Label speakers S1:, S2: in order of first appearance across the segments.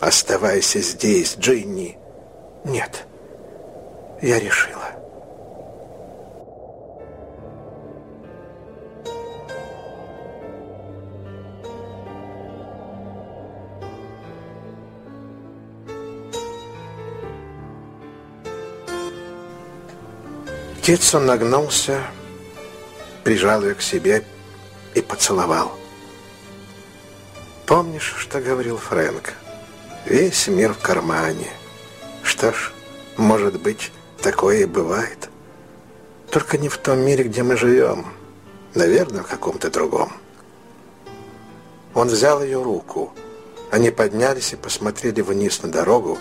S1: Оставайся здесь, Джинни.
S2: Нет, я решила.
S1: Китсон нагнулся, прижал ее к себе и поцеловал. Помнишь, что говорил Фрэнк? Весь мир в кармане. Что ж, может быть, такое и бывает. Только не в том мире, где мы живем. Наверное, в каком-то другом. Он взял ее руку. Они поднялись и посмотрели вниз на дорогу,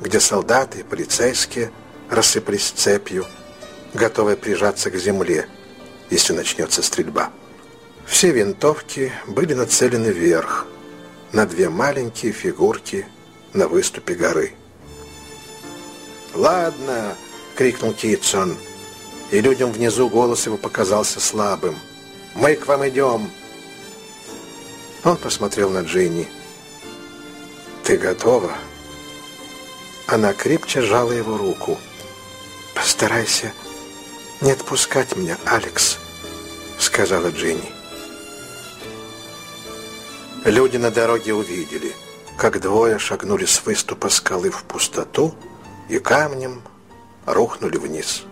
S1: где солдаты и полицейские рассыпались цепью, готовые прижаться к земле, если начнется стрельба. Все винтовки были нацелены вверх, на две маленькие фигурки на выступе горы. «Ладно!» — крикнул Китсон, и людям внизу голос его показался слабым. «Мы к вам идем!» Он посмотрел на Джинни. «Ты готова?» Она крепче сжала его руку.
S2: «Постарайся не отпускать меня, Алекс», — сказала Джинни.
S1: Люди на дороге увидели, как двое шагнули с выступа скалы в пустоту и камнем рухнули вниз.